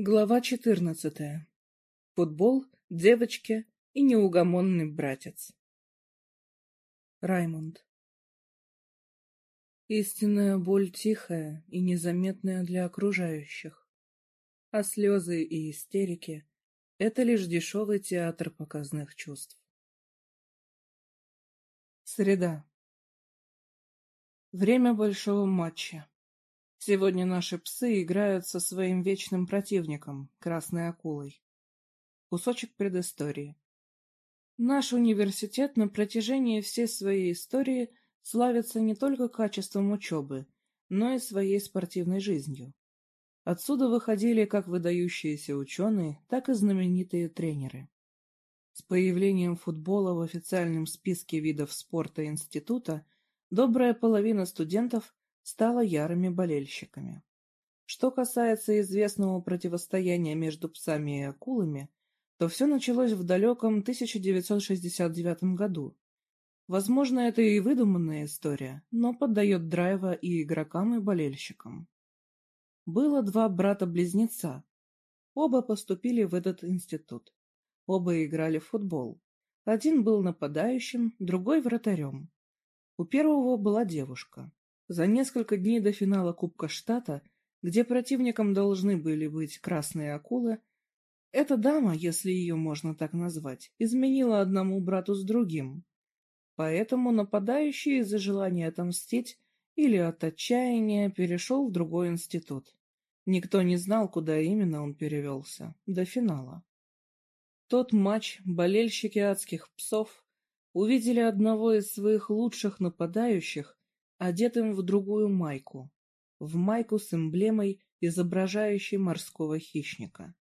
Глава четырнадцатая. Футбол, девочки и неугомонный братец. Раймонд. Истинная боль тихая и незаметная для окружающих, а слезы и истерики — это лишь дешевый театр показных чувств. Среда. Время большого матча. Сегодня наши псы играют со своим вечным противником, красной акулой. Кусочек предыстории. Наш университет на протяжении всей своей истории славится не только качеством учебы, но и своей спортивной жизнью. Отсюда выходили как выдающиеся ученые, так и знаменитые тренеры. С появлением футбола в официальном списке видов спорта института добрая половина студентов стала ярыми болельщиками. Что касается известного противостояния между псами и акулами, то все началось в далеком 1969 году. Возможно, это и выдуманная история, но поддает драйва и игрокам, и болельщикам. Было два брата-близнеца. Оба поступили в этот институт. Оба играли в футбол. Один был нападающим, другой вратарем. У первого была девушка. За несколько дней до финала Кубка Штата, где противником должны были быть красные акулы, эта дама, если ее можно так назвать, изменила одному брату с другим. Поэтому нападающий из-за желания отомстить или от отчаяния перешел в другой институт. Никто не знал, куда именно он перевелся, до финала. Тот матч болельщики адских псов увидели одного из своих лучших нападающих одетым в другую майку, в майку с эмблемой, изображающей морского хищника.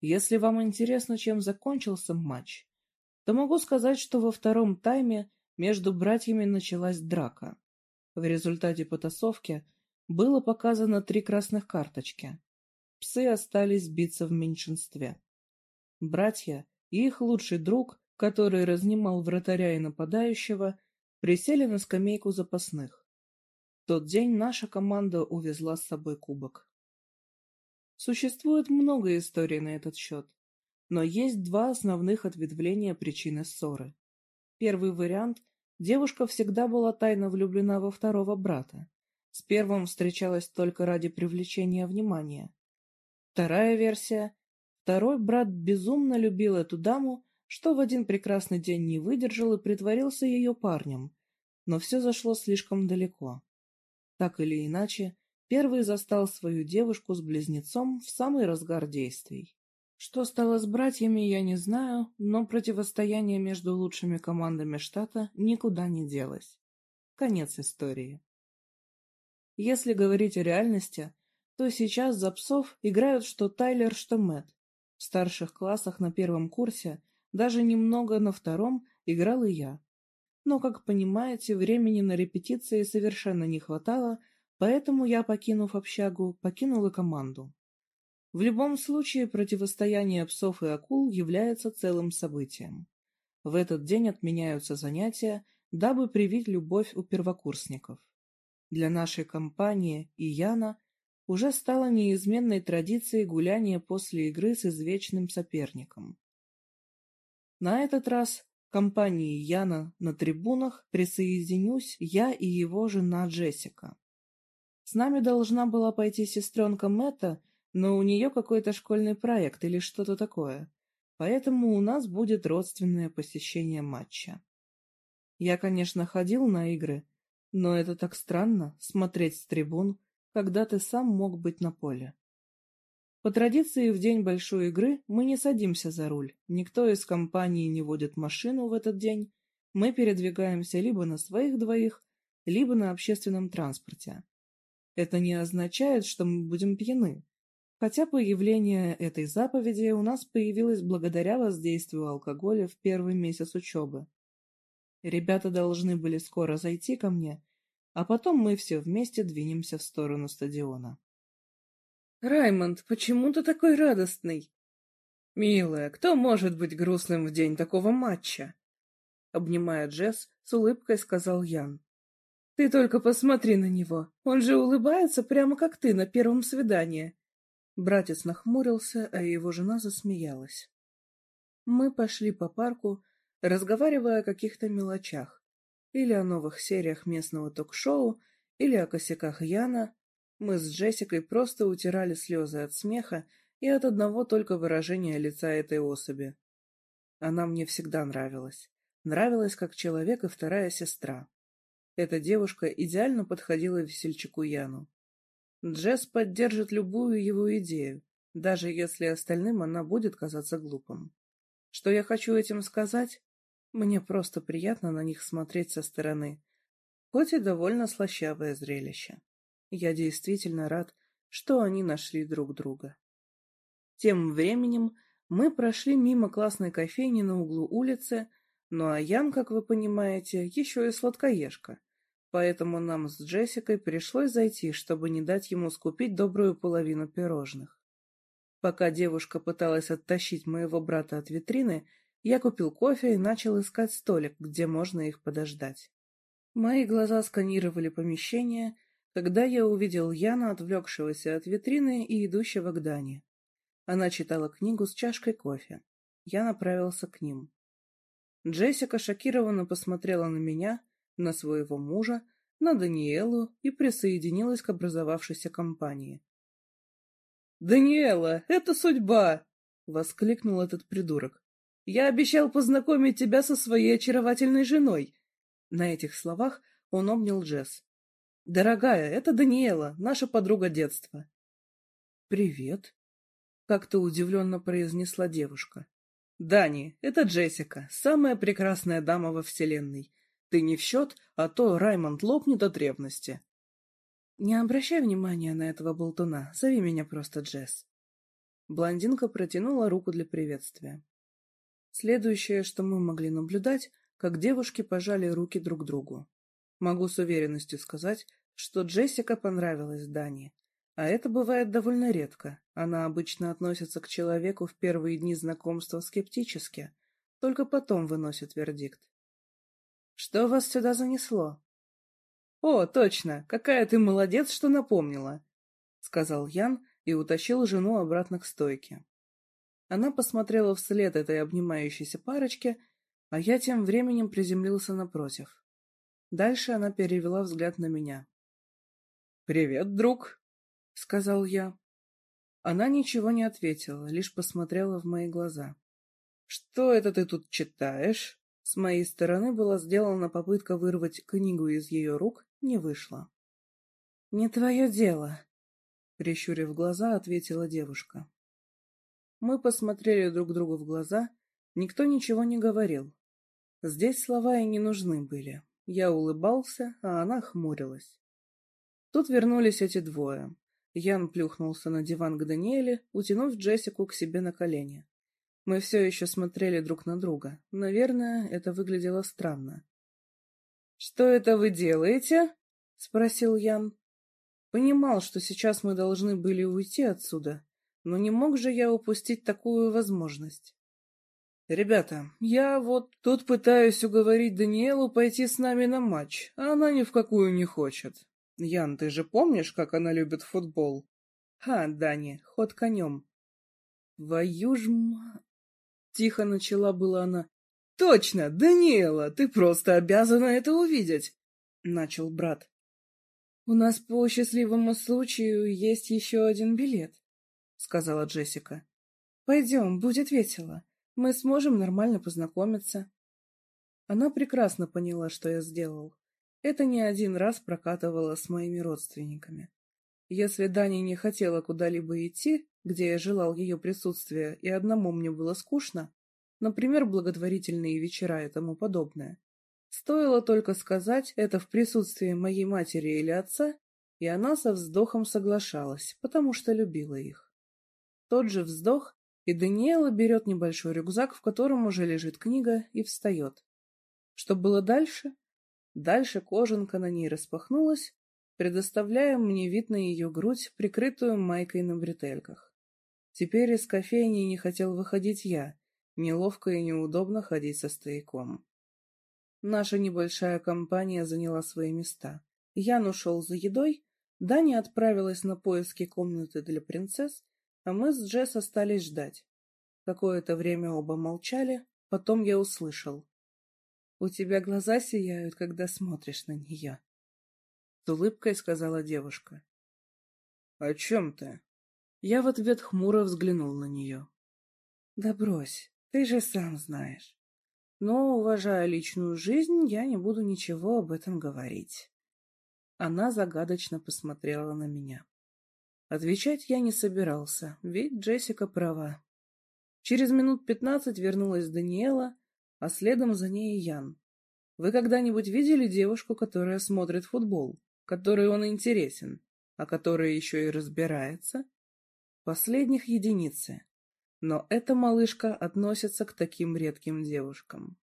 Если вам интересно, чем закончился матч, то могу сказать, что во втором тайме между братьями началась драка. В результате потасовки было показано три красных карточки. Псы остались биться в меньшинстве. Братья и их лучший друг, который разнимал вратаря и нападающего, Присели на скамейку запасных. В тот день наша команда увезла с собой кубок. Существует много историй на этот счет, но есть два основных ответвления причины ссоры. Первый вариант – девушка всегда была тайно влюблена во второго брата. С первым встречалась только ради привлечения внимания. Вторая версия – второй брат безумно любил эту даму что в один прекрасный день не выдержал и притворился ее парнем, но все зашло слишком далеко. Так или иначе, первый застал свою девушку с близнецом в самый разгар действий. Что стало с братьями, я не знаю, но противостояние между лучшими командами штата никуда не делось. Конец истории. Если говорить о реальности, то сейчас за псов играют что Тайлер, что Мэтт. В старших классах на первом курсе даже немного на втором играл и я. Но, как понимаете, времени на репетиции совершенно не хватало, поэтому я, покинув общагу, покинул и команду. В любом случае, противостояние псов и акул является целым событием. В этот день отменяются занятия, дабы привить любовь у первокурсников. Для нашей компании и Яна уже стало неизменной традицией гуляния после игры с извечным соперником. На этот раз компании Яна на трибунах присоединюсь я и его жена Джессика. С нами должна была пойти сестренка Мэтта, но у нее какой-то школьный проект или что-то такое, поэтому у нас будет родственное посещение матча. Я, конечно, ходил на игры, но это так странно — смотреть с трибун, когда ты сам мог быть на поле. По традиции, в день большой игры мы не садимся за руль, никто из компании не водит машину в этот день, мы передвигаемся либо на своих двоих, либо на общественном транспорте. Это не означает, что мы будем пьяны, хотя появление этой заповеди у нас появилось благодаря воздействию алкоголя в первый месяц учебы. Ребята должны были скоро зайти ко мне, а потом мы все вместе двинемся в сторону стадиона. Раймонд, почему ты такой радостный? Милая, кто может быть грустным в день такого матча? Обнимая Джесс, с улыбкой сказал Ян. Ты только посмотри на него. Он же улыбается прямо как ты на первом свидании. Братец нахмурился, а его жена засмеялась. Мы пошли по парку, разговаривая о каких-то мелочах. Или о новых сериях местного ток-шоу, или о косяках Яна. Мы с Джессикой просто утирали слезы от смеха и от одного только выражения лица этой особи. Она мне всегда нравилась. Нравилась как человек и вторая сестра. Эта девушка идеально подходила весельчаку Яну. Джесс поддержит любую его идею, даже если остальным она будет казаться глупым. Что я хочу этим сказать? Мне просто приятно на них смотреть со стороны, хоть и довольно слащавое зрелище. Я действительно рад, что они нашли друг друга. Тем временем мы прошли мимо классной кофейни на углу улицы, ну а Ян, как вы понимаете, еще и сладкоежка, поэтому нам с Джессикой пришлось зайти, чтобы не дать ему скупить добрую половину пирожных. Пока девушка пыталась оттащить моего брата от витрины, я купил кофе и начал искать столик, где можно их подождать. Мои глаза сканировали помещение, когда я увидел Яна, отвлекшегося от витрины и идущего к Дане. Она читала книгу с чашкой кофе. Я направился к ним. Джессика шокированно посмотрела на меня, на своего мужа, на Даниэлу и присоединилась к образовавшейся компании. «Даниэла, это судьба!» — воскликнул этот придурок. «Я обещал познакомить тебя со своей очаровательной женой!» На этих словах он обнял Джесс. «Дорогая, это Даниэла, наша подруга детства». «Привет», — как-то удивленно произнесла девушка. «Дани, это Джессика, самая прекрасная дама во Вселенной. Ты не в счет, а то Раймонд лопнет от ревности. Не обращай внимания на этого болтуна, зови меня просто Джесс. Блондинка протянула руку для приветствия. Следующее, что мы могли наблюдать, как девушки пожали руки друг другу. Могу с уверенностью сказать, что Джессика понравилась Дани. А это бывает довольно редко. Она обычно относится к человеку в первые дни знакомства скептически, только потом выносит вердикт. Что вас сюда занесло? — О, точно! Какая ты молодец, что напомнила! — сказал Ян и утащил жену обратно к стойке. Она посмотрела вслед этой обнимающейся парочке, а я тем временем приземлился напротив. Дальше она перевела взгляд на меня. — Привет, друг! — сказал я. Она ничего не ответила, лишь посмотрела в мои глаза. — Что это ты тут читаешь? С моей стороны была сделана попытка вырвать книгу из ее рук, не вышло. — Не твое дело, — прищурив глаза, ответила девушка. Мы посмотрели друг другу в глаза, никто ничего не говорил. Здесь слова и не нужны были. Я улыбался, а она хмурилась. Тут вернулись эти двое. Ян плюхнулся на диван к Даниэле, утянув Джессику к себе на колени. Мы все еще смотрели друг на друга. Наверное, это выглядело странно. «Что это вы делаете?» — спросил Ян. Понимал, что сейчас мы должны были уйти отсюда, но не мог же я упустить такую возможность. «Ребята, я вот тут пытаюсь уговорить Даниэлу пойти с нами на матч, а она ни в какую не хочет. Ян, ты же помнишь, как она любит футбол?» «Ха, Дани, ход конем». «Твою ж Тихо начала была она. «Точно, Даниэла, ты просто обязана это увидеть!» — начал брат. «У нас по счастливому случаю есть еще один билет», — сказала Джессика. «Пойдем, будет весело. Мы сможем нормально познакомиться». Она прекрасно поняла, что я сделал. Это не один раз прокатывало с моими родственниками. Если Дани не хотела куда-либо идти, где я желал ее присутствия, и одному мне было скучно, например, благотворительные вечера и тому подобное, стоило только сказать это в присутствии моей матери или отца, и она со вздохом соглашалась, потому что любила их. Тот же вздох, и Даниэла берет небольшой рюкзак, в котором уже лежит книга, и встает. Что было дальше? Дальше кожанка на ней распахнулась, предоставляя мне вид на ее грудь, прикрытую майкой на бретельках. Теперь из кофейни не хотел выходить я, неловко и неудобно ходить со стояком. Наша небольшая компания заняла свои места. Ян ушел за едой, Даня отправилась на поиски комнаты для принцесс, а мы с Джесс остались ждать. Какое-то время оба молчали, потом я услышал. «У тебя глаза сияют, когда смотришь на нее», — с улыбкой сказала девушка. «О чем ты?» Я в ответ хмуро взглянул на нее. «Да брось, ты же сам знаешь. Но, уважая личную жизнь, я не буду ничего об этом говорить». Она загадочно посмотрела на меня. Отвечать я не собирался, ведь Джессика права. Через минут пятнадцать вернулась Даниэла, а следом за ней Ян. Вы когда-нибудь видели девушку, которая смотрит футбол, которой он интересен, а которая еще и разбирается? Последних единицы. Но эта малышка относится к таким редким девушкам.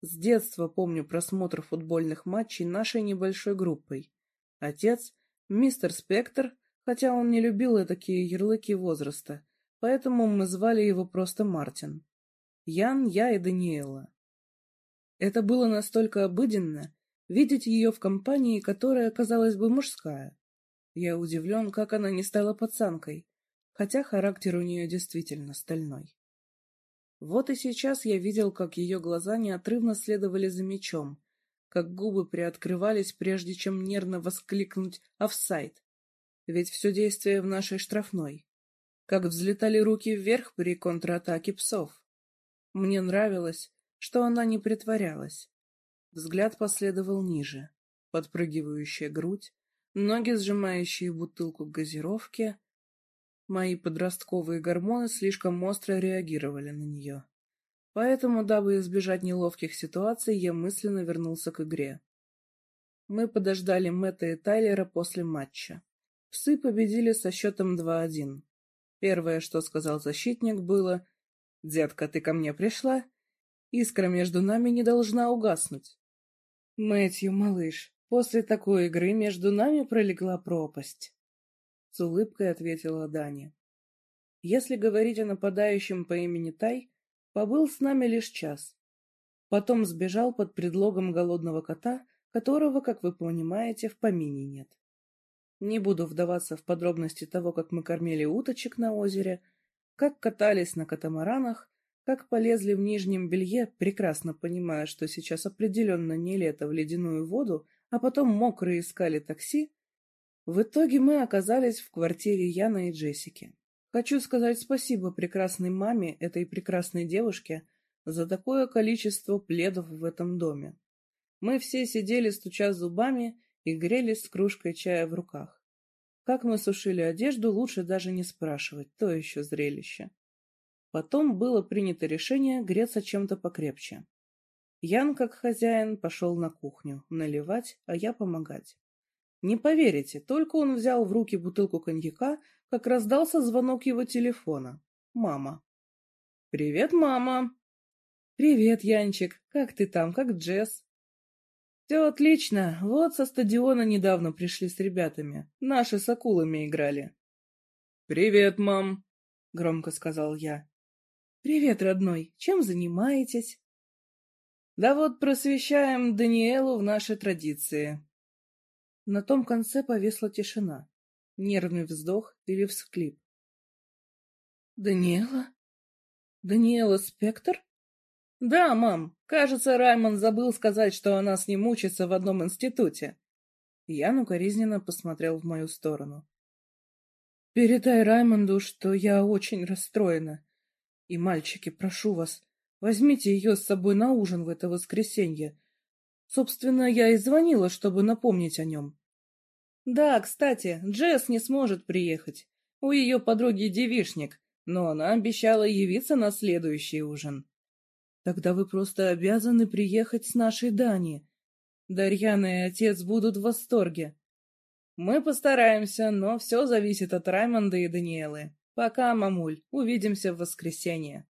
С детства помню просмотр футбольных матчей нашей небольшой группой. Отец, мистер Спектр, хотя он не любил такие ярлыки возраста, поэтому мы звали его просто Мартин. Ян, я и Даниэла. Это было настолько обыденно, видеть ее в компании, которая, казалось бы, мужская. Я удивлен, как она не стала пацанкой, хотя характер у нее действительно стальной. Вот и сейчас я видел, как ее глаза неотрывно следовали за мечом, как губы приоткрывались, прежде чем нервно воскликнуть «офсайд». Ведь все действие в нашей штрафной. Как взлетали руки вверх при контратаке псов. Мне нравилось, что она не притворялась. Взгляд последовал ниже. Подпрыгивающая грудь, ноги, сжимающие бутылку газировки, Мои подростковые гормоны слишком остро реагировали на нее. Поэтому, дабы избежать неловких ситуаций, я мысленно вернулся к игре. Мы подождали Мэтта и Тайлера после матча. Псы победили со счетом 2-1. Первое, что сказал защитник, было «Детка, ты ко мне пришла? Искра между нами не должна угаснуть». «Мэтью, малыш, после такой игры между нами пролегла пропасть». С улыбкой ответила Дани. Если говорить о нападающем по имени Тай, побыл с нами лишь час. Потом сбежал под предлогом голодного кота, которого, как вы понимаете, в помине нет. Не буду вдаваться в подробности того, как мы кормили уточек на озере, как катались на катамаранах, как полезли в нижнем белье, прекрасно понимая, что сейчас определенно не лето в ледяную воду, а потом мокрые искали такси, в итоге мы оказались в квартире Яна и Джессики. Хочу сказать спасибо прекрасной маме этой прекрасной девушке за такое количество пледов в этом доме. Мы все сидели, стуча зубами, и грелись с кружкой чая в руках. Как мы сушили одежду, лучше даже не спрашивать, то еще зрелище. Потом было принято решение греться чем-то покрепче. Ян, как хозяин, пошел на кухню, наливать, а я помогать. Не поверите, только он взял в руки бутылку коньяка, как раздался звонок его телефона. Мама. «Привет, мама!» «Привет, Янчик. Как ты там? Как Джесс?» «Все отлично. Вот со стадиона недавно пришли с ребятами. Наши с акулами играли». «Привет, мам!» — громко сказал я. «Привет, родной. Чем занимаетесь?» «Да вот просвещаем Даниэлу в нашей традиции. На том конце повесла тишина. Нервный вздох или всклип. «Даниэла? Даниэла Спектр?» «Да, мам. Кажется, Раймон забыл сказать, что она с ним учится в одном институте». Ян укоризненно посмотрел в мою сторону. «Передай Раймонду, что я очень расстроена. И, мальчики, прошу вас, возьмите ее с собой на ужин в это воскресенье. Собственно, я и звонила, чтобы напомнить о нем. Да, кстати, Джесс не сможет приехать. У ее подруги девишник, но она обещала явиться на следующий ужин. Тогда вы просто обязаны приехать с нашей Дани. Дарьяна и отец будут в восторге. Мы постараемся, но все зависит от Раймонда и Даниэлы. Пока, мамуль, увидимся в воскресенье.